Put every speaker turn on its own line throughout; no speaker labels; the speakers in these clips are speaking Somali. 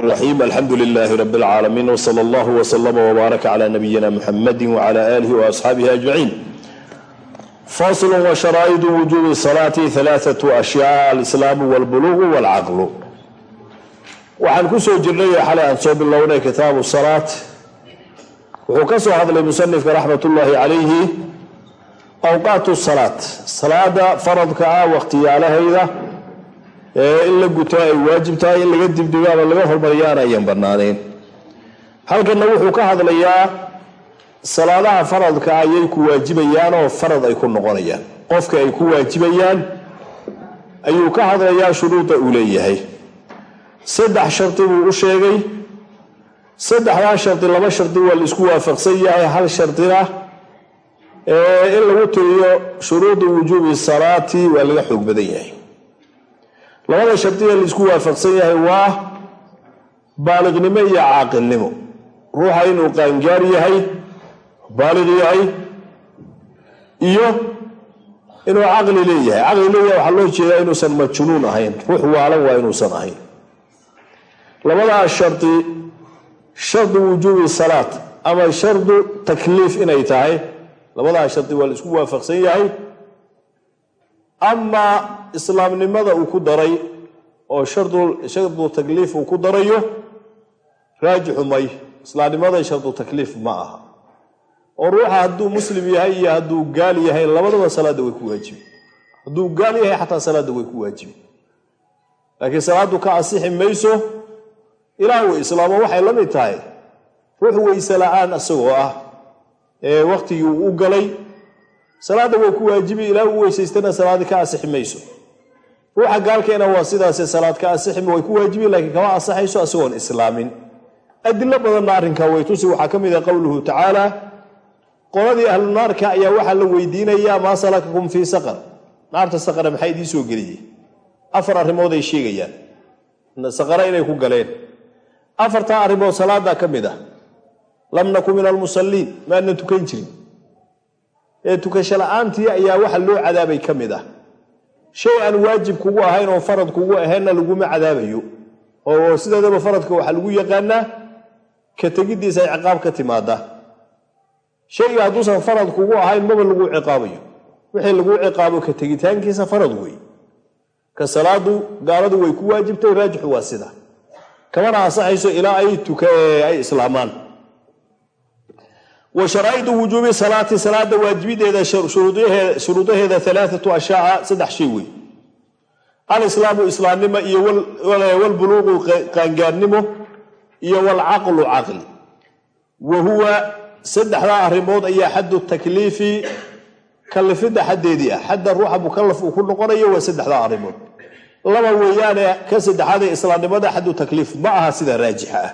raxiim alxamdu lilaahi rab alcaalamiin wsala allahu wslama wbaaraka cala nabiyina muxamadi wcala aalihi waasxaabihi ajmaciin faslu wa sharaa'idu wujuubi salaati halaaatu ashyaa alislaamu walbuluugu walcaqlu waxaan ku soo jirnay xalay aan soo bilownay kitaabu salaat. Wuxuu ka soo hadlay musanifka raxmat ullaahi calayhi awqaatu salaat. Salaada faradka ah waqtiyaalahayda in la guto ay waajib tahay in laga dibdhigo ama laga hormariyaan ayan banaanayn halkanna wuxuu ka hadlayaa salaadaha faradka ayay ku waajibayaan oo farad ay ku noqonayaan. Qofka ay ku waajibayaan ayuu ka hadlayaa shuruuda uu leeyahay. Saddex shardi buu u sheegay. Saddexdaa shardi laba shardi waa la isku waafaqsan yahay hal shardina in lagu tiriyo shuruudu wujuubi salaati waa laga xoog badan yahay labada shardiga la isku waafaqsan yahay waa baaliqnimo iyo caaqilnimo. Ruuxa inuu qaangaar yahay baaliq yahay iyo inuu caqli leeyahay. Caqli leeyahay waxaa loo jeedaa inuusan majnuun ahayn. Ruux waalan waa inuusan ahayn. Labadaa shardi shardu wujuubi salaat ama shardu takliif inay tahay labadaa shardi waa la isku waafaqsan yahay. Amaa islaamnimada uu ku daray oo shardu takliif uu ku darayo raajixu may. Islaamnimada shardu takliif ma aha. Oo ruuxa hadduu muslim yahay iyo hadduu gaal yahay labadaba salaadda way ku waajibi hadduu gaal yahay xataa salaadda way ku waajibi laakiin salaaddu ka asixi mayso ilaah uu islaamo waxay la mid tahay. Ruux weyse la'aan isagoo ah ee wakhtigii uu u galay. Salaadda way ku waajibi ilaah uu weysaystana salaadi ka asixi mayso ruuxa gaalkeena waa sidaase salaad ka way ku waajibi laakiin kama asaxayso isagoon islaamin. Adilo badanna arrinkaa way tusi. Waxaa ka mid ah qowluhu tacaala qoladii ahlu naarka ayaa waxaa la weydiinayaa maa salakakum fii saqar. Naarta saqara maxaa idiin soo geliyey? Afar arrimood ay sheegayaan. Saqara inay ku galeen. Afartaa arrimood salaadaa ka mid ah. Lam naku min almusalliin maanan tukan jirin. Ee tukasho la'aantii ayaa waxa loo cadaabay ka mid ah shay aan waajib kugu ahayn oo farad kugu ahaynna laguma cadaabayo. Oo sideedaba faradka waxaa lagu yaqaanaa ka tegiddiisa ay ciqaab ka timaada shayga hadduusan farad kugu ahayn maba laguu ciqaabayo. Wixii laguu ciqaabo ka tegitaankiisa farad wey ka salaadu gaaladu way ku waajibtay raajixu waa sida. Kamana ansaxayso ilaa ay ay islaamaan wa sharaa'idu wujuubi salaati salaada waajibideeda shuruudaheeda alaaatu ashyaaa saddex shay wey alislaamu islaamnimo iyo walbuluuqu qaangaarnimo iyo walcaqlu caqli. Wa huwa saddexdaa arrimood ayaa xaddu takliifi kalifidda xaddeedii ah. Xadda ruuxa mukalaf uu ku noqonayo waa saddexdaa arrimood. Laba weeyaane ka saddexaad ee islaamnimada xaddu takliif ma aha sida raajixa ah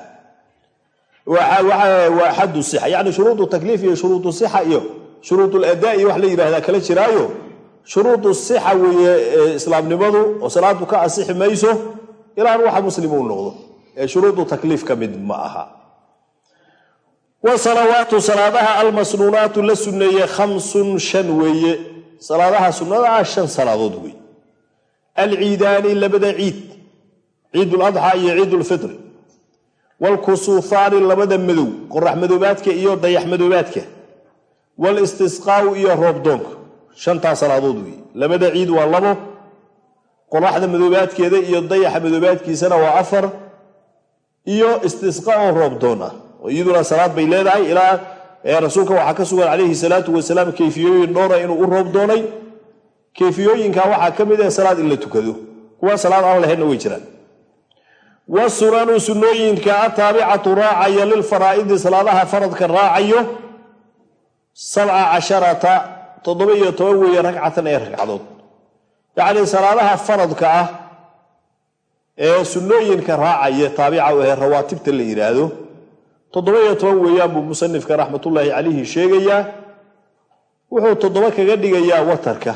waa xaddu sixa. Yacni shuruudu takliif iyo shuruudu sixa iyo shuruudul adaa iyo wax la yidhahdaa kala jiraayo. Shuruudu sixa weeye islaamnimadu oo salaadu ka asixi mayso ilaan waxa muslim uu noqdo. Ee shuruudu takliif ka mid ma aha. Wasalawaatu salaadaha almasnuunaatu la sunneeye khamsun shan weeye. Salaadaha sunnada ah shan salaadood wey alciidaani labada ciid. Ciiduladxaa iyo ciidulfitri waalkusuufaani labada madow qorax madoobaadka iyo dayax madoobaadka walistisqaau iyo roobdoonka shantaa salaadood wey labada ciid waa labo qoraxda madoobaadkeeda iyo dayaxa madoobaadkiisana waa afar iyo istisqa oo roobdoon ah. Iyaduna salaad bay leedahay ilaa rasuulka waxaa ka sugan calayhi salaatu wasalaam kayfiyooyin dhowra inuu u roob doonay. Waxaa ka mid ah salaad in la tukado. Kuwa salaad aan lahaynna way jiraan wasunanu sunnooyinka ataabicatu raacaya lilfaraa'idi salaadaha faradka raacayo sabca casharata toddoba iyo toban weeye ragcatan ee ragcadood yacnii salaadaha faradka ah ee sunnooyinka raacaya taabica ee rawaatibta la yidhaahdo toddoba iyo toban weeyaan buu musanifka raxmatullaahi calayhi sheegayaa wuxuu toddoba kaga dhigayaa watarka.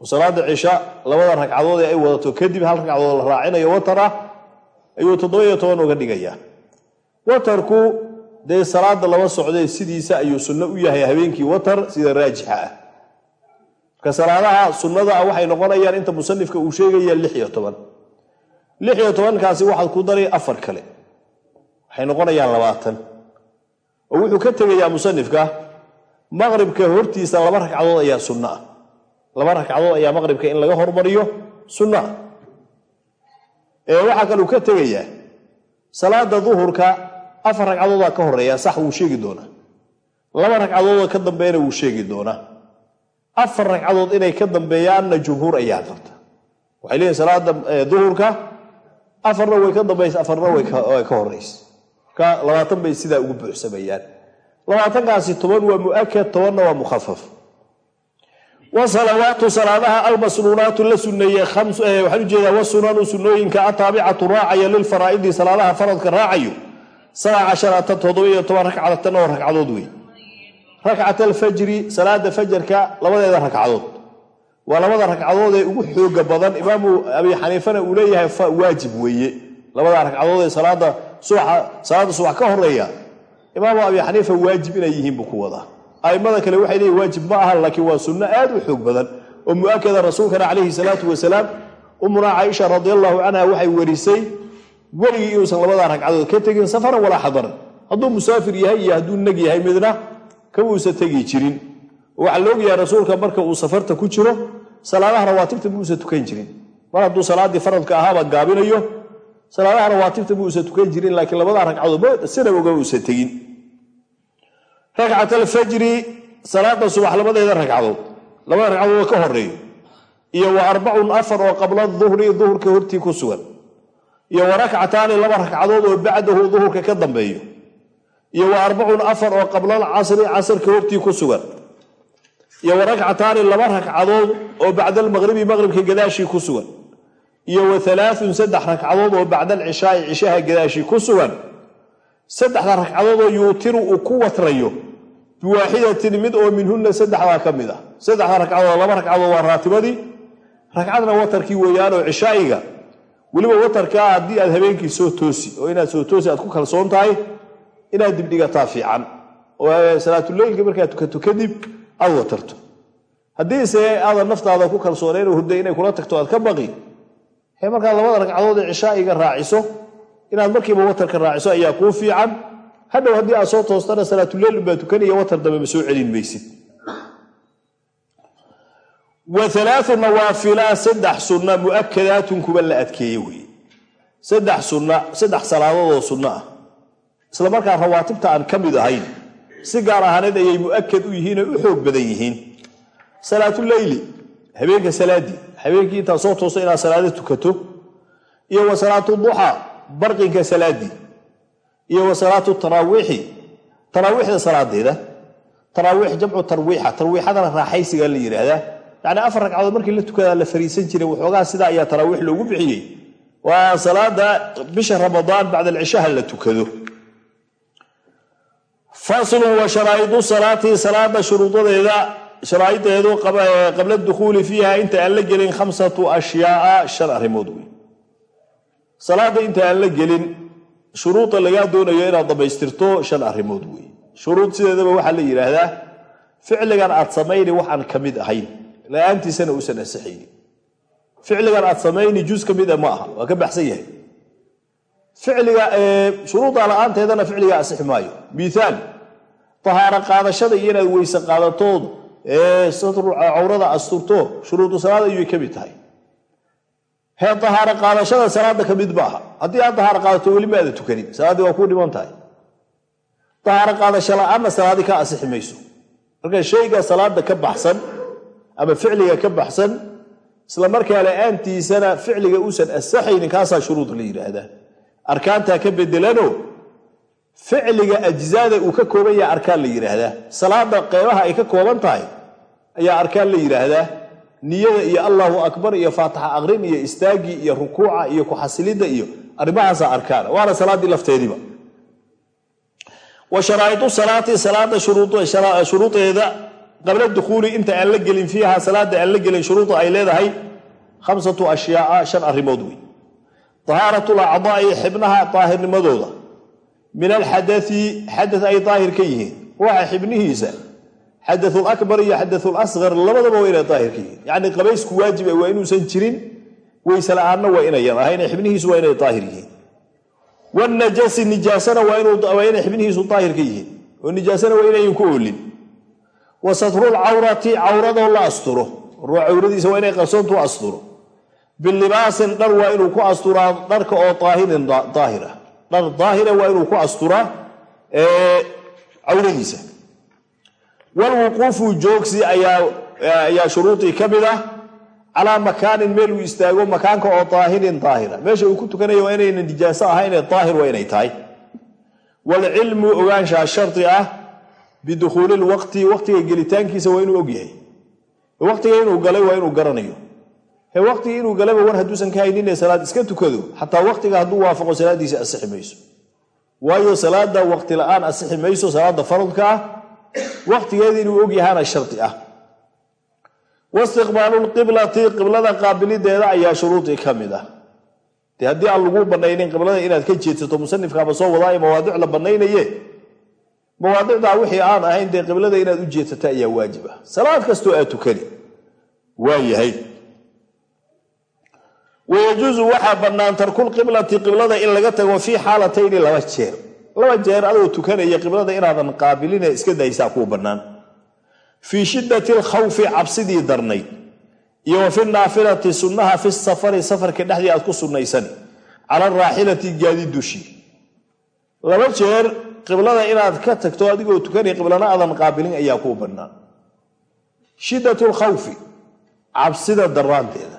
Oo salaada cisha labada ragcadood ee ay wadato kadib hal ragcadood la raacinayo watar ah ayuu toddoba iyo toban uga dhigayaa. Watarku dee salaada laba socdee sidiisa ayuu sunno u yahay habeenkii watar sida raajixa ah. Marka salaadaha sunnada ah waxay noqonayaan inta musanifka uu sheegaya lix iyo toban. Lix iyo tobankaasi waxaad ku daray afar kale. Waxay noqonayaan labaatan. Oo wuxuu ka tegayaa musanifka maqribka hortiisa laba ragcadood ayaa sunno ah. Laba ragcadood ayaa maqribka in laga hormariyo sunno ah waxaa kaluu ka tegayaa salaada duhurka afar ragcadoodaa ka horreeya sax wuu sheegi doonaa. Laba ragcadoodoo ka dambeeyana wuu sheegi doonaa. Afar ragcadood inay ka dambeeyaanna jumhuur ayaa qabta waxay leeyihiin salaada duhurka afarna way ka dambaysa afarna way ka horaysa marka labaatan bay sidaa ugu buuxsamayaan labaatankaasi toban waa muakad tobanna waa mukhafaf wasalawaatu salaadaha almasnuunaatu la suneeye waxaan u jeedaa wasunanu sunooyinka ataabicatu raacaya lilfaraa'idi salaadaha faradka raacayo. Sabca casharata toddoba-iyo toban ragcadatan oo ragcadood wey rakcat alfajri salaada fajarka labadeeda ragcadood. Waa labada ragcadood ee ugu xooga badan imaamu abi xaniifana uu leeyahay waajib weeye. Labada ragcadood ee salaada subax ka horreeya imaamu abi xaniifa waajib inay yihiin buu ku wadaa aimada kale waxay leeyihiin waajib ma aha laakiin waa sunno aad u xoog badan. Oo mu'akada rasuulkana calayhi salaatu wasalaam umuna caaisha radi allahu canha waxay warisay weligii inuusan labada ragcadood ka tegin safaran walaa xadaran hadduu musaafir yahay iyo hadduu neg yahay midna kamuusa tegi jirin. Waxaa la ogyahay rasuulka marka uu safarta ku jiro salaadaha rawaatibta muusa tukan jirin. Mar hadduu salaadii faradka ahaaba gaabinayo salaadaha rawaatibta muusa tukan jirin laakiin labada ragcadood sina oga uusa tegin rakcat alfajri salaada subax labadeeda ragcadood. Labada ragcadood ka horeeyo iyo wa arbacun afar oo qabla duhri duhurka hortii ku sugan. Iyo wa rakcataani laba ragcadood oo bacdahu duhurka ka dambeeyo. Iyo wa arbacun afar oo qabla alcasri casrka hortii ku sugan. Iyo wa rakcataani laba ragcadood oo bacda almaqribi maqribka gadaashii ku sugan. Iyo wa alaaun saddex ragcadood oo bacda alcishaai cishaha gadaashii ku sugan saddexda ragcadood oo yuutiru uu ku watrayo biwaaxidatin mid oo minhunna saddexdaa ka mid ah. Saddexda ragcadood laba ragcadood waa raatibadii. Ragcadna watarkii weeyaanoo cishaa'iga. Weliba watarkaa haddii aad habeenkii soo toosi oo inaad soo toosi aad ku kalsoon tahay inaad dibdhigataa fiican. Oo salaatuleylka markaad tukato kadib aad watarto. Haddiise aadan naftaada ku kalsoonayn oo hurday inay kula tagto aad ka baqi. Markaad labada ragcadood ee cishaa'iga raaciso inaad markiiba watarka raaciso ayaa kuu fiican. Hadhow haddii aad soo toostana salaatuleyl unbaa tukanaya watar dambe ma soo celin maysid. Wa alaau nawaafila saddex sunna mu'akadaatun kuwa la adkeeye weye saddex sunna saddex salaadoodoo sunno ah. Isla markaa rawaatibta aan ka mid ahayn si gaar ahaaneed ayay mu'akad u yihiin oo u xoog badan yihiin. Salaatuleyli habeenka salaadii habeenkii intaad soo toosto inaad salaado tukato iyo wa salaatu duxaa barqinka salaadii iyo wa salaatu taraawiixi. Taraawiixda salaadeeda taraawiix jamcu tarwiixa tarwiixadana raaxaysigaa la yidhaahdaa yacni afar ragcadood markii la tukadaa la fariisan jiray waxoogaa sidaa ayaa taraawiix loogu bixiyey. Waa salaada bisha ramadaan bacda alcishaha la tukado. Faslun wa sharaa'idu salaati salaada shuruudadeeda sharaa'ideedu qabla dukhuuli fiiha inta aan la gelin khamsatu ashyaaa shan arrimood wey salaada inta aan la gelin shuruuda lagaa doonayo inaad dhammaystirto shan arrimood wey shuruud sideedaba waxaa la yidhaahdaa ficligan aad samayni waxaan ka mid ahayn la'aantiisana uusan asixayni ficligan aad samayni juz ka mid a ma aha waa ka baxsan yahay. Ficliga shuruuda la'aanteedana ficliga asixi maayo. Miaal tahaaro qaadashada iyo inaad weyse qaadatood satru cawrada asturto shuruudu salaad ayuy ka mid tahay hee tahaaro qaadashada salaada ka mid maaha haddii aad tahaaro qaadato weli maada tukanin. Salaaddii waa kuu dhiman tahay. Tahaaro qaadasho la'aanna salaadii ka asixi mayso. Marka shayga salaada ka baxsan ama ficliga ka baxsan isla markaa la'aantiisana ficliga uusan asaxaynin kaasaa shuruud la yidhaahdaa arkaantaa ka bedelano ficliga ajzaada uu ka kooban yaha arkaan la yidhaahdaa salaada qeybaha ay ka kooban tahay ayaa arkaan la yidhaahdaa niyada iyo allahu akbar iyo faataxa aqrin iyo istaagii iyo rukuuca iyo ku-xasilidda iyo arrimahaasa arkaana waana salaaddii lafteediiba. Wa sharaa'idu salaati salaada shuruudeeda qabla dukhuuli inta aan la gelin fiiha salaada aan la gelin shuruuda ay leedahay khamsatu ashyaaa shan arrimood wey tahaaratu lacdaai xibnaha daahirnimadooda min alxadai xada ay daahir ka yihiin. Ruuxa xibnihiisa xadaulakbar iyo xadaul asqar labadaba waa inay daahir ka yihiin. Yacni qabaysku waajiba waa inuusan jirin weyse la'aanna waa inayan ahayn xibnihiisu waa inay daahir yihiin. Wanajasi nijaasana waa inay xibnihiisu daahir ka yihiin. Oo nijaasana waa inayan ku oolin. Wa satrulcawrati cawradoo la asturo. Cawradiisa waa inay qarsoontu asturo. Bilibaasin dhar waa inuu ku asturaa dharka oo daahirin daahira. Dhar daahira waa inuu ku asturaa cawradiisa walwuquufu joogsi ayaa shuruudii ka mid ah. Calaa makaanin meel uu istaago makaanka oo daahirin daahira meesha uu ku tukanaya waa inayna nijaaso ahaynee daahir waa inay tahay. Waalcilmu ogaanshaa shardi ah bidukhuuli lwaqti waqtiga gelitaankiisa waa inuu ogyahay waqtiga inuu galay waa inuu garanayo. He waqtigii inuu galaba war hadduusan ka hayninee salaad iska tukado xataa waqtiga hadduu waafaqo salaadiisa asixi mayso. Waayo salaada waqti la'aan asixi mayso salaada faradka ah waqtigeeda inuu ogyahaana shardi ah. Waistiqbaalu lqiblati qiblada qaabilideeda ayaa shuruudii ka mid ah. Dee haddii aan lagu banaynin qiblada inaad ka jeedsato musanifkaaba soo wadaayo mawaadic la banaynaye mawaadicdaa wixii aan ahayn dee qiblada inaad u jeedsata ayaa waajib ah. Salaad kastoo aad tukani waayahay wayajuusu waxaa bannaan tarkulqiblati qiblada in laga tago fii xaalatayni laba jeer laba jeer adoo tukanaya qiblada inaadan qaabiline iska daysaa kuu bannaan. Fii shiddati alkhawfi cabsidii darnayd iyo wa fi naafilati sunnaha fi safari safarka dhexdii aad ku sunnaysani cala araaxilati gaadi dushii laba jeer qiblada inaad ka tagto adigoo tukanaya qiblana aadan qaabilin ayaa kuu bannaan. Shiddat lkhawfi cabsida daraanteeda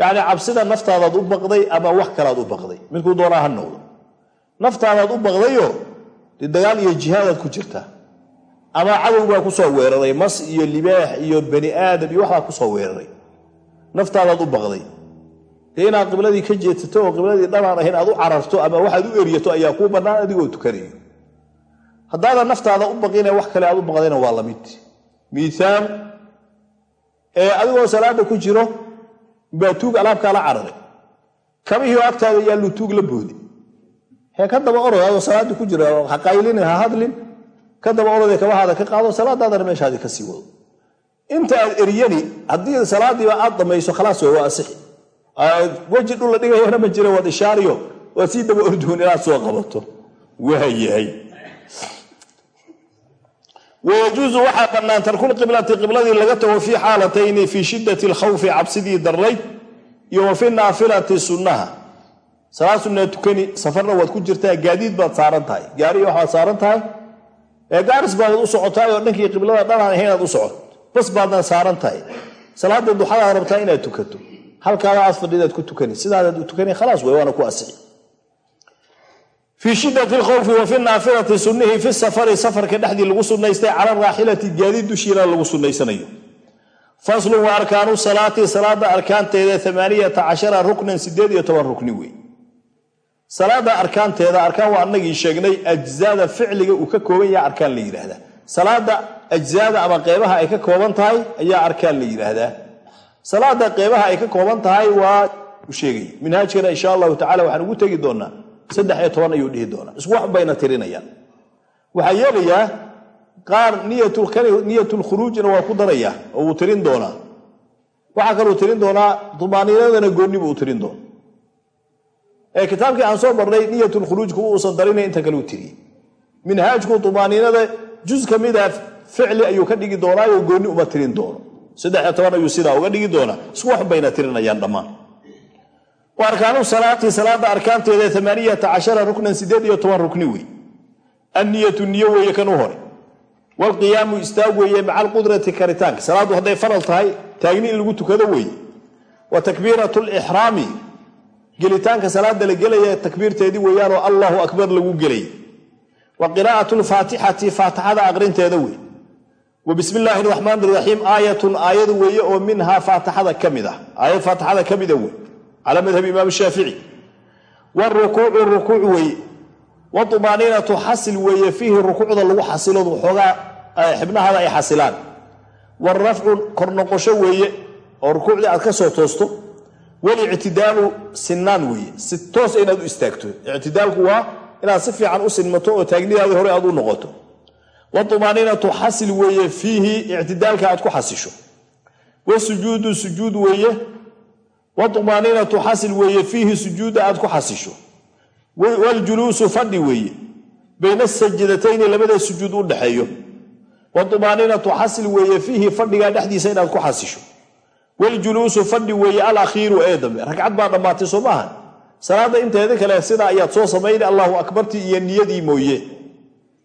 yacni cabsida naftaadaad u baqday ama wax kalaad u baqday. Midkuu doonaa ha noqdo naftaadaad u baqdayoo dee dagaal iyo jihaadaad ku jirtaa ama cadow baa ku soo weeraray mas iyo libaax iyo bani aadam iyo waxbaa ku soo weeraray. Naftaadaad u baqday. Dee inaad qibladii ka jeedsato oo qibladii dhanaan ahayn aad u cararto ama waxaad u eryato ayaa kuu bannaan adigoo tukanayo haddaadan naftaada u baqine wax kale aad u baqdayna waa la mid miiaal ee adigoo salaada ku jiro baa tuug alaabkaa la cararay. Kabihii oo agtaada yaallu tuug la boodi hee ka daba orod adoo salaada ku jira ha qaylin ha hadlin. Ka daba orodee kabahaada ka qaado salaadaadana meeshaadi ka sii wado. Inta aad eryani haddii salaadiiba aad dhamayso khalaas waa asixi. Weji dhul la dhigayana ma jira waad ishaariyo waad sii daba orduun inaad soo qabato. Waayahay wayajuusu waxaa bannaan tarkulqiblati qibladii laga tago fii xaalatayni fii shiddati alkhawfi cabsidii darnayd iyo wa fi naafilati sunnaha salaad sunnaa tukani safarna waad ku jirtaa gaadiid baad saaran tahay. Gaari waxbaad saaran tahay gaaris baadaad u socotaay oo dhankii qiblada dhanaan ahaynaad u socot bas baadna saaran tahay. Salaada duxadaad rabtaa inaad tukato. Halkaada aad fadhidaad ku tukani. Sidaadaad u tukani khalaas wey waana ku asixi. Fii shiddati alkhawfi wa fi naafilati sunnihii fi safari safarka dhexdii lagu sunnaystay cala raaxilati gaadiid dushiina lagu sunnaysanayo. Faslun wa arkaanu salaati salaada arkaanteeda amaaniyata cashara ruknan sideed iyo toban rukni wey salaada arkaanteeda arkaan waa anagii sheegnay ajzaada ficliga uu ka kooban yaha arkaan la yidhaahdaa salaada ajzaada ama qeybaha ay ka kooban tahay ayaa arkaan la yidhaahdaa salaada qeybaha ay ka kooban tahay waa u sheegaya minhaajkana insha allahu tacala waxaan ugu tegi doonaa saddex iyo toban ayuu dhihi doonaa. Isku wax bayna tirinayaan waxaa yeelayaa qaar niyatulkhuruujna waa ku daraya oo wuu tirin doonaa. Waxaa kaluu tirin doonaa dumaaniinadana goonnibuu tirin doona ee kitaabkii aan soo marnay niyatulkhuruujku uusan darinay inta kale u minhaajku dumaaniinada juz ka mida ficli ayuu ka dhigi doonaayo goonni uma tirin doono. Saddex iyo toban ayuu sidaa uga dhigi doonaa isku wax bayna tirinayaan dhammaan. Wa arkaanu salaada arkaanteeda amaaniyata cashara ruknan sideed iyo toban rukni wey anniyatu niyo weeye kan hore. Waalqiyaamu istaag weeye maca alqudrati karitaanka. Salaaddu hadday faral tahay taagni in lagu tukado weeye. Wa takbiiratu lixraami gelitaanka salaada la gelaya takbiirteedii weeyaanoo allahu akbar lagu gelay. Wa qiraa'atu lfaatixati faatixada aqrinteeda wey wa bismi illaahi raxmaan iraxiim aayatun aayad weeye oo minhaa faatixada ka mid ah. Aayad faatixada ka mida wey calaa madhabi imaam shaafici warukuucu rukuuc weeye wadumaaniinatu xasil weeye fiihi rukuucda lagu xasiloodu xoogaa xibnahaada ay xasilaan. Warafcu kor noqosho weeye oo rukuucdii aad ka soo toosto walictidaalu sinaan weeye. Si toos inaad u istaagto. Ictidaalku waa inaad si fiican u sinmato oo taagnidaadii hore aad u noqoto. Wadumaaniinatu xasil weeye fiihi ictidaalka aad ku xasisho. Wasujuudu sujuud weeye. Watumaaninatu xasil weeye fiihi sujuuda aad ku xasisho. Waljuluusu fadhi weeye. Bayna sajidatayni labada sujuud u dhexeeyo watumaaninatu xasil weeye fiihi fadhigaa dhexdiisa inaad ku xasisho waljuluusu fadhi weeye alakhiiru ee dambe. Ragcad baa dhammaatay soo maaha? Inteeda kale sidaa ayaad soo samayni allahu akbartii iyo niyadii mooye.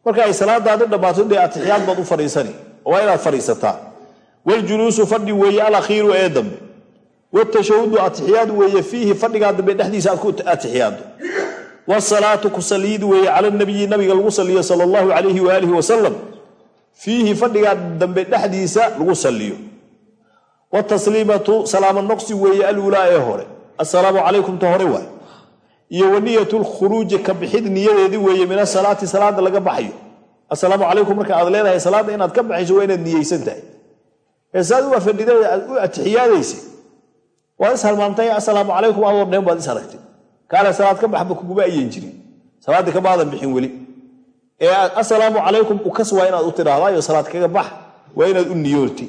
Marka ay salaadaadi dhammaato dee atixiyaad baad u fadhiisani waa inaad fadhiisataa. Waljuluusu fadhi weeye alakhiiru ee dambe. Watashahudu atixiyaad weeye fiihi fadhigaa dambe dhexdiisa aad ku atixiyaado wasalaatu ku saliid weeye cala nabiyi nabiga lagu saliyo sala allahu calayhi waalihi wasalam fiihi fadhigaa dambe dhexdiisa lagu saliyo watasliimatu salaamo noqsi weeye alulaa hore. Assalaamu calaykum ta hore waay. Iyo waniyat lkhuruuji ka bixid niyadeedii weeye min asalaati salaada laga baxayo. Assalaamu calaykum marka aad leedahay salaada inaad ka baxayso waa inaad niyeysan tahay ee saad u afadhidada aad u atixiyaadaysay waad is halmaamtay assalaamu calaykum adoo dheen baad is aragtay. Kaale salaad ka baxba kuguma ayen jirin. Salaaddii kamaadan bixin weli. Ee assalaamu calaykum ukas waa inaad u tidhaahdayo salaad kaga bax waa inaad u niyooti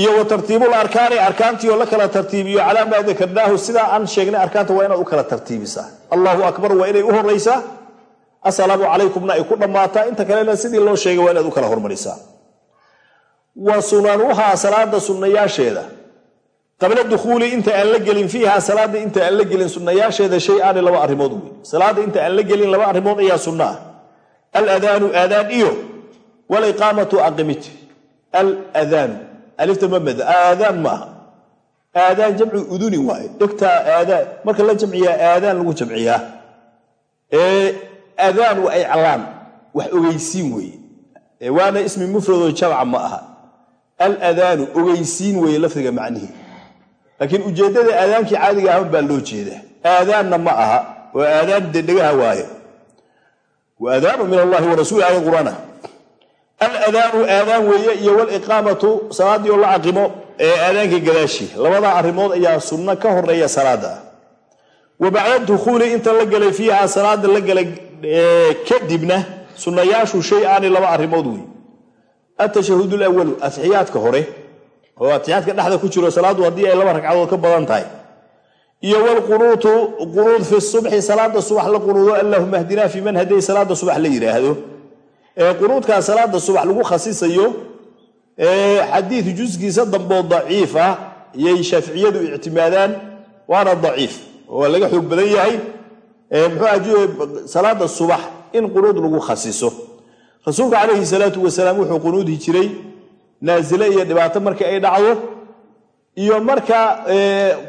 iyo wa tartiibul arkaani arkaantii oo la kala tartiibiyo. Calaa maa dakarnaahu sidaa aan sheegnay arkaanta waa inaad u kala tartiibisaa. Allahu akbar waa inay u horaysaa assalaamu calaykumna ay ku dhammaataa. Inta kalena sidii loo sheegay waa inaad u kala hormarisaa. Wa sunanuhaa salaada sunnayaasheeda. Qabla dukhuuli inta aan la gelin fiiha salaada inta aan la gelin sunnayaasheeda shay aani laba arrimood wey salaada inta aan la gelin laba arrimood ayaa sunno ah aladaanu aadaan iyo waliqaamatu aqimit. Aladaanu alifta mamad aadaan maaha aadaan jamcu udunin waaye dhegtaa aadaan marka la jamciyaa aadaan lagu jamciyaa ee adaan waa iclaan wax ogeysiin weeye waana ismi mufradoo jamca ma aha aladaanu ogeysiin weeye lafdiga macnihi laakiin ujeeddada aadaankii caadiga ahan baa loo jeedaa aadaanna ma aha oo aadaan dee dhegaha waaye wa aadaanu min allahi wa rasuuli aaya qur'aan ah aladaanu aadaan weeye iyo waliqaamatu salaaddii oo la caqimo ee aadaanka gadaashi. Labadaa arrimood ayaa sunno ka horreeya salaada wa bacda dukhuuli inta la gelay fiiha salaada la gelay kadibna sunnayaashu shay aani laba arrimood wey atashahud lawalu atixiyaadka hore oo atixiyaadka dhexda ku jiro salaadu haddii ay laba ragcadood ka badan tahay. Iyo wlqunuutu qunuud fi subxi salaada subax la qunuudo allahuma hdinaa fi man haday salaada subax la yidhaahdo qunuudkaa salaada subax lagu khasisayo xadiid juskiisa damboo daciif ah yay shaaficiyadu ictimaadaan waana daciif. Oo laga xoog badan yahay salaada subax in qunuud lagu khasiso rasuulka calayhi salaatu wasalaam wuxuu qunuudi jiray naasile iyo dhibaato markii ay dhacdo iyo marka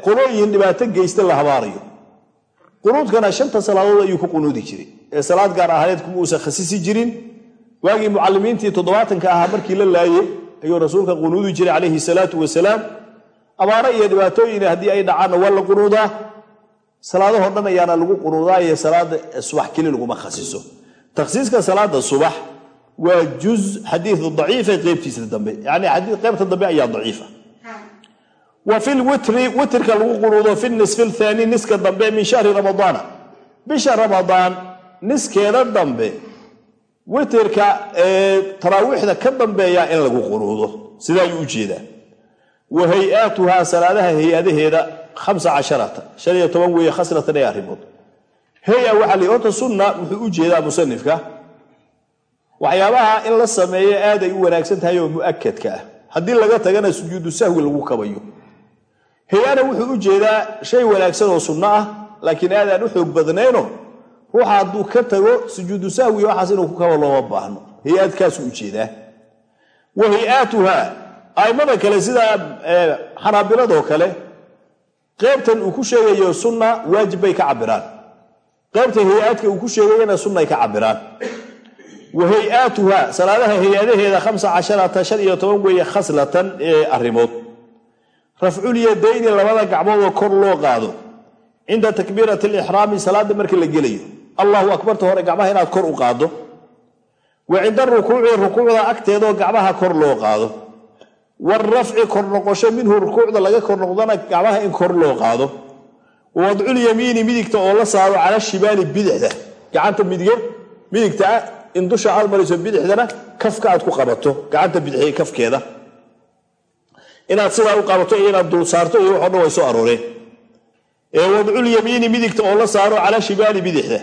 qolooyin dhibaato geysta la habaarayo. Qunuudkana shanta salaadood ayuu ku qunuudi jiray. Ee salaad gaar ahaaneed kuma uusan khasisi jirin waagii mucalimiintii toddobaatanka ahaa markii la laayey ayuu rasuulka qunuudi jiray calayhi salaatu wasalaam. Abaaro iyo dhibaatooyin haddii ay dhacaanna waa la qunuudaa. Salaadahoo dhan ayaana lagu qunuudaa iyo salaada subax keli laguma khasiso. Takhsiiska salaada subax waa juz xadiid daciifa qeybtiisa dambe yani qeybta dambe ayaa daciifa. Wa fi lwitri witrka lagu qunuudo fi nisfi lthaani niska dambe min shahri ramadaana bisha ramadaan niskeeda dambe witrka taraawiixda ka dambeeya in lagu qunuudo sidaa ayuu u jeedaa wa hay'aatuhaa salaadaha hay'adaheeda weeye khaslatan ee arrimood. Hay'a waxaa horta sunna wuxuu u jeedaa musanifka waxyaabaha in la sameeyo aaday u wanaagsan tahay oo mu'akadka ah. Haddii laga tagana sujuudu sahwi lagu kabayo. Hay'ana wuxuu u jeedaa shay wanaagsan oo sunno ah laakiin aadaan u xoog badnayno ruuxa hadduu ka tago sujuudu sahwi waxaas inuu ku kaba looma baahno. Hay'aadkaasuu u jeedaa. Wa hay'aatuha aimada kale sida xanaabiladoo kale qeybtan uu ku sheegayo sunna waajib bay ka cabiraan qaybta hay'aadka uu ku sheegayana sunnay ka cabiraan wa hay'aatuha salaadaha hay'adaheeda hamsa casharata shan iyo toban weeye khaslatan ee arrimood. Rafculyadayni labada gacmoodoo kor loo qaado. Cinda takbiirati alixraami salaada marka la gelayo allahu akbarta hore gacmaha inaad kor u qaado wa cinda rukuuci rukuucda agteedoo gacmaha kor loo qaado. Warafci kor noqosho minhu rukuucda laga kor noqdana gacmaha in kor loo qaado. Wadculyamiini midigta oo la saaro cala shibaali bidixda. Gacanta midige midigtaa in dusha aad mariso bidixdana kafka aad ku qabato. Gacanta bidixee kafkeeda. Inaad sidaa u qabato iyo inaad dul saarto iyo waxo dhan way soo arooreen ee wadculyamiini midigta oo la saaro calaa shimaali bidixda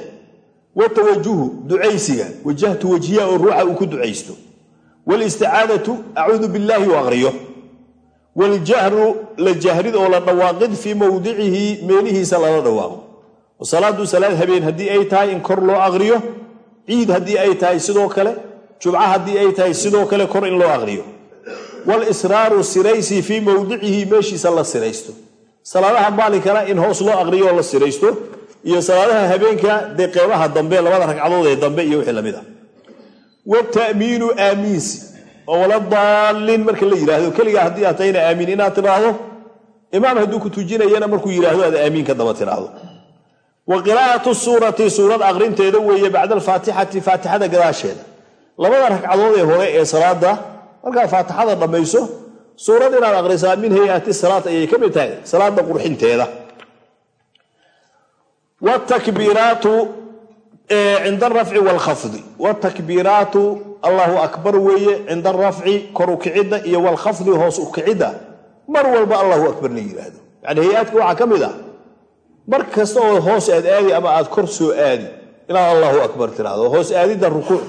watawajuhu ducaysiga wajahtu wajhiya oo ruuxa uu ku ducaysto walisticaadatu acuudu billaahi u aqriyo waljahru la jahrid oo la dhawaaqid fii mowdicihi meelihiisa lala dhawaaqo salaadu salaad habeen haddii ay tahay in kor loo aqriyo ciid haddii ay tahay sidoo kale jumca haddii ay tahay sidoo kale kor in loo aqriyo walisraaru siraysi fii mowdicihi meeshiisa la siraysto salaadaha maalinkana in hoos loo aqriyo oo la siraysto iyo salaadaha habeenka dee qeybaha dambe labada ragcadood ee dambe iyo wixii la mid ah. Watamiinu aamiinsi oo wala daallin marka la yidhaahdo keligaa haddii aad tahayna aamiin inaad tidhaahdo imaam hadduu ku tujinayana markuu yidhaahdo aad aamiin ka daba tidhaahdo. Wa qiraa'atu suurati suurad aqrinteeda weeye bacda alfaatixati faatixada gadaasheeda. Labada ragcadood ee hore ee salaada markaad faatixada dhammayso suurad inaad aqrisaa min hay'ati salaad ayay ka mid tahay salaada qurxinteeda wtakbiiraatu cinda arafci wlkhafdi wtakbiiraatu allahu akbar weeye cinda arafci kor ukicidda iyo wlkhafdi hoos ukicidda mar walba allahu akbar la yidhaahdo yani hay'aadka waxaa ka mid ah mar kasta oo hoos aad aadi ama aad kor soo aadi inaad allahu akbar tiraahdo hoos aadidda rukuuc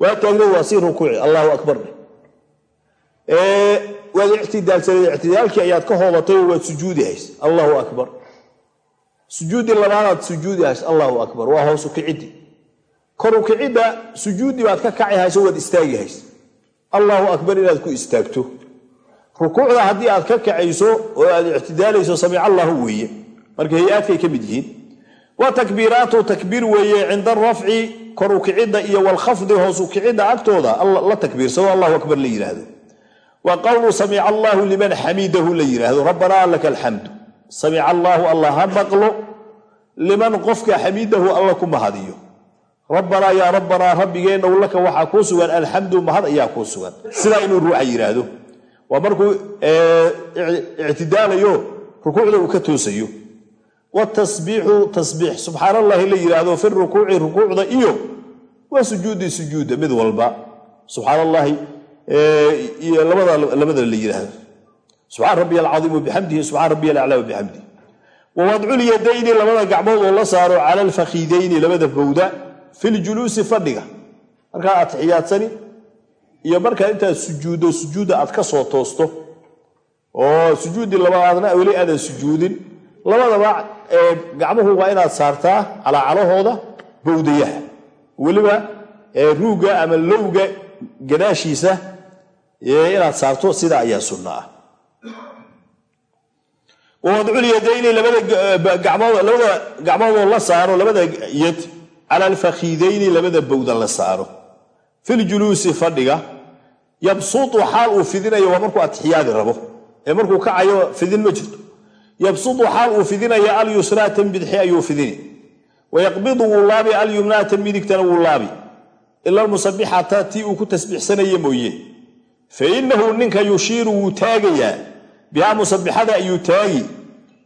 waa taagneed waa sii rukuuci allahu akbar waad ictidaalsaneed ictidaalkii ayaad ka hoobatay waad sujuudi hays allahu akbar sujuudi labaadaad sujuudi hays allahu akbar waa hoos ukiciddi kor ukicidda sujuudi baad ka kaci hayso waad istaagi hays allahu akbar inaad ku istaagto. Rukuucda haddii aad ka kacayso oo aad ictidaalayso samic allahu weeye. Marka hay'aadkay ka mid yihiin. Wa takbiiraatu takbiir weeye cinda arafci kor ukicidda iyo walkhafdi hoos ukicidda agtooda la takbiirsado allahu akbar la yidhaahdo wa qowlu samica allahu liman xamidahu la yidhaahdo rabbanaa laka alxamdu samica allaahu allah ha maqlo liman qofka xamidahu alla ku mahadiyo. Rabbanaa yaa rabbanaa rabbigeennow laka waxaa kuu sugan alxamdu mahad ayaa kuu sugan. Sidaa inuu ruuxa yidhaahdo waa markuu ictidaalayo rukuucda uu ka toosayo. Watasbiixu tasbiix subxaan allahi la yidhaahdo fi rukuuci rukuucda iyo wa sujuudi sujuuda mid walba. Subxaan allahi labada la yidhaahdo subxaan rabbiy alcaiimu bixamdihi subxaan rabbiy alaclaa bixamdihi wa wadculyadayni labada gacmood oo la saaro cala alfakiidayni labada bowda fi ljuluusi fadhiga. Markaa atixiyaadsani iyo markaa intaad sujuuddo sujuudda aad ka soo toosto oo sujuudi labaadna weli aadan sujuudin. Labadaba gacmuhu waa inaad saartaa calaacalahooda bowdayaha weliba ruugga ama lowga gadaashiisa inaad saarto sidaa ayaa sunno ah wawadculyadayni labada gacmoodoo la saaro labada yad. Cala alfakiidayni labada bowda la saaro. Filjuluusi fadhiga yabsutu xaal uu fidinayo waa markuu atixiyaadi rabo. Ee markuu kacayo fidin ma jirto. Yabsutu xaal uu fidinaya alyusraa tan ayuu fidini. Wayaqbidu wuu laabi alyumnaa tan wuu laabi. Ila almusabixata tii uu ku tasbiixsanaya mooye. Fa inahu ninka yushiiru wuu taagayaa bihaa musabixada ayuu taagi.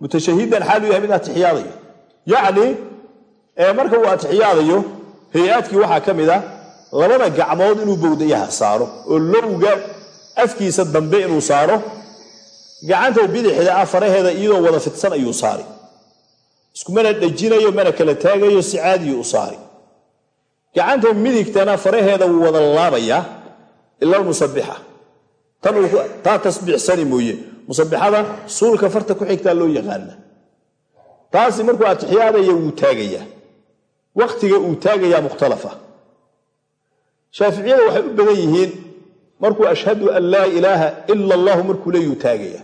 Mutashahidan xaalu yahay mid atixiyaadayo yacni marka uu atixiyaadayo hay'aadkii waxaa ka mid ah labada gacmood inuu bowdayaha saaro oo lowga afkiisa dambe inuu saaro. Gacanta bidixda ah faraheeda iyadoo wada fidsan ayuu saari iskumana dhejinayo mana kala taagayo si caadiyu u saari gacanta midigtana faraheeda wuu wada laabayaa ila musabixa. Taa tasbiixsani mooye musabixada suulka farta ku xigtaa loo yaqaana taasi markuu atixiyaadaya wuu taagayaa wakhtiga uu taagayaa mukhtalafa shaaficiyada waxay u badan yihiin markuu ashhadu an laa ilaaha ila allahu markuu leeyuu taagaya.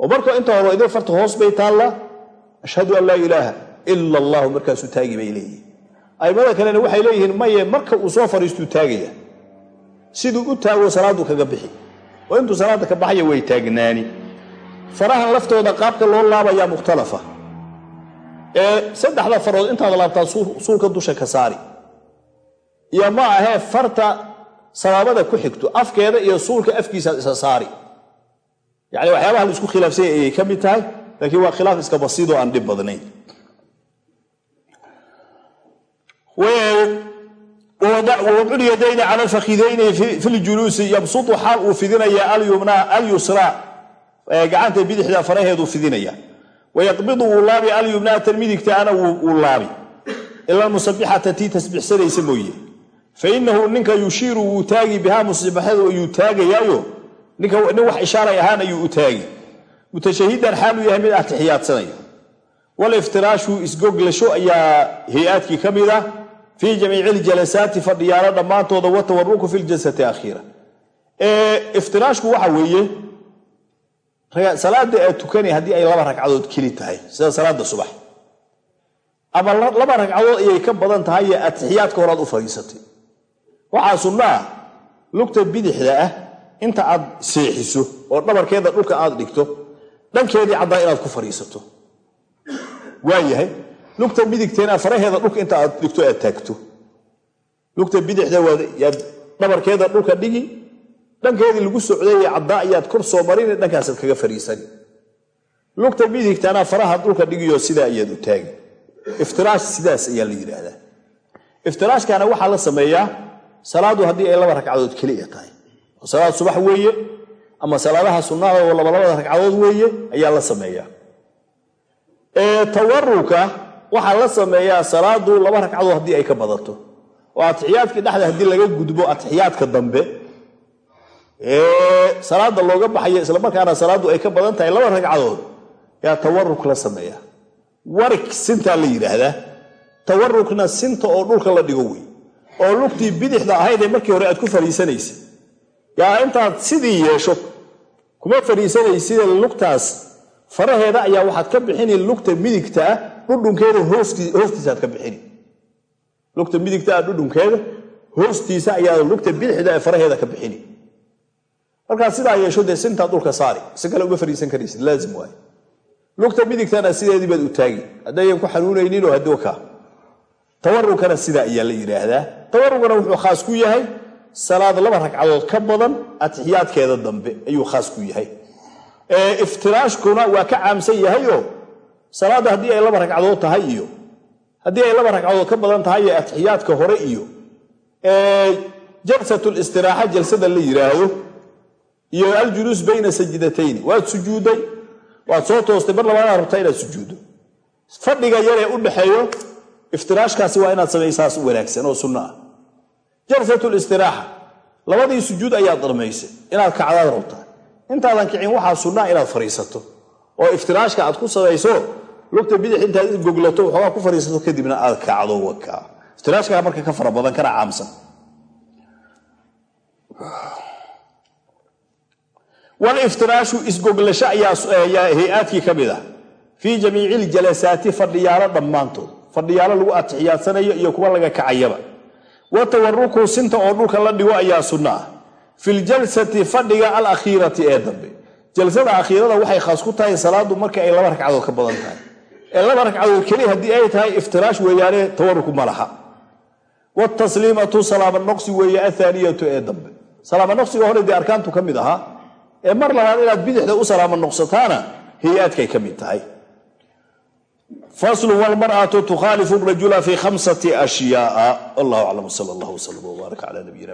Oo marka inta hore idin farta hoos bay taallaa ashhadu an laa ilaaha ila allahu markaasuu taagi bay leeyihiin. Aimada kalena waxay leeyihiin maye marka uu soo fariistuu taagaya siduu u taago salaadu kaga bixi oo intuu salaada ka baxaya way taagnaani. Farahan laftooda qaabka loo laabayaa mukhtalafa. Ee saddexda farood intaad laabtaa suulka dusha ka saari. Iyo ma ahee farta salaabada ku xigto afkeeda iyo suulka afkiisa isa saari. Yani waxyaabaha la isku khilaafsanya ayay ka mid tahay laakiin waa khilaaf iska basiidoo aan dhib badnayn wawadculyadayni cala alfakiidayni fi ljuluusi yabsutu xaal uu fidinaya alyusraa gacanta bidixda faraheedu fidinaya. wayaqbidu wuu laabi alyumnaatan midigtaana wuu laabi. ila musabixata tii tasbixsanaysa mooye fa inahu ninka yushiiru wuu taagi bihaa musabixada ayuu taagayaayo nin wax ishaaray ahaan ayuu u taagi mutashahidan xaaluu yahay mid atixiyaadsanaya waliftiraashu isgoglasho ayaa hay'aadkii fii jamiici ljalasaati fadhiyaalo dhammaantooda watawaruku fi ljalsati akhiira. Iftiraashku waxa weeye salaada aad tukanay haddii ay laba ragcadood keli tahay sida salaada subax. Ama laba ragcadood ayay ka badan tahay ee atixiyaadka horaad u fadhiisatay. Waxaa sunno ah lugta bidixda ah inta aad seexiso oo dhabarkeeda dhulka aad dhigto dhankeedii caddaa inaad ku fadhiisato. Waayahay lugta midigteena faraheeda dhulka inta aad dhigto aad taagto. Lugta bidixda waad dhabarkeeda dhulka dhigi dhankeedii lagu socdayee caddaa ayaad kor soo marin dhankaasaad kaga fariisani. Lugta midigtana faraha dhulka dhigiyo sidaa ayaad u taagi. Iftiraash sidaas ayaa la yidhaahdaa. Iftiraashkana waxaa la sameeyaa salaadu haddii ay laba ragcadood keliya tahay. Oo salaad subax weeye ama salaadaha sunnada oo labalabada ragcadood weeye ayaa la sameeyaa. Tawaruka waxaa la sameeyaa salaadu laba ragcadood haddii ay ka badato. Oo atixiyaadkii dhexda haddii laga gudbo atixiyaadka dambe. Salaada looga baxayo islamarkaana salaadu ay ka badan tahay laba ragcadood yaa tawaruk la sameeya. Warig sintaa la yidhaahdaa tawarukna sinta oo dhulka la dhigo wey. Oo lugtii bidixda ahaydee markii hore aad ku fadhiisanaysa yaa intaad sidii yeesho kuma fadhiisanaysid lugtaas. Faraheeda ayaa waxaad ka bixini lugta midigta ah dhudhunkeeda hoostiisaaad ka bixini. Lugta midigta ah dhudhunkeeda hoostiisa ayaa lugta bidixda ee faraheeda ka bixini. Markaad sidaa yeesho dee sintaad dhulka saari. Si kale uma fadhiisan karaysid laazim waay. Lugta midigtana sideedii baad u taagi. Haddayan ku xanuunayninoo haddii ka. Tawarukana sidaa ayaa la yidhaahdaa. Tawarukana wuxuu khaas ku yahay salaad laba ragcadood ka badan atixiyaadkeeda dambe ayuu khaas ku yahay. Iftiraashkuna waa ka caamsan yahayoo salaadda haddii ay laba ragcadood tahay iyo haddii ay laba ragcadood ka badan tahay ee atixiyaadka hore iyo jalsatul istiraaxa jalsada la yidhaahdo iyo aljuluus bayna sajidatayni waad sujuudday waad soo toostay mar labaadaad rabtaa inaad sujuuddo fadhiga yaree u dhaxeeyo iftiraashkaasi waa inaad samaysaas u wanaagsan oo sunno ah. Jalsatul istiraaxa labadii sujuud ayaad dharmaysay inaad kacdaad rabtaa. Intaadan kicin waxaa sunnaa inaad fadhiisato oo iftiraashka aad ku samayso lugta bidix intaad goglato waxoogaa ku fadhiisato kadibna aad kacdo wakaa iftiraashkaa marka ka fara badan kana caamsan. Waliftiraashu isgoglasho ayaa hay'aadkii ka mid ah. Fii jamiici ljalasaati fadhiyaalo dhammaantood fadhiyaalo lagu atixiyaadsanayo iyo kuwa laga kacayaba. Wa tawaruku sinta oo dhulka la dhigo ayaa sunno ah. Fi ljalsati fadhiga alakhiirati ee dambe. Jalsada akhiirada waxay khaas ku tahay salaadu marka ay laba ragcadood ka badan tahay ee laba ragcadood keli haddii ay tahay iftiraash weeyaane tawaruku ma laha. Wtasliimatu salaama noqsi weeye athaaniyatu ee dambe. Salaama noqsiga hore dee arkaantu ka mid ahaa ee mar labaad inaad bidixda u salaama noqsataana hay'aadkay ka mid tahay. Faslu wlmar'atu tukhaalifu rajula fi khamsati ashyaaa wallahu aclam sal allah wslam wbaarak cala nabiyina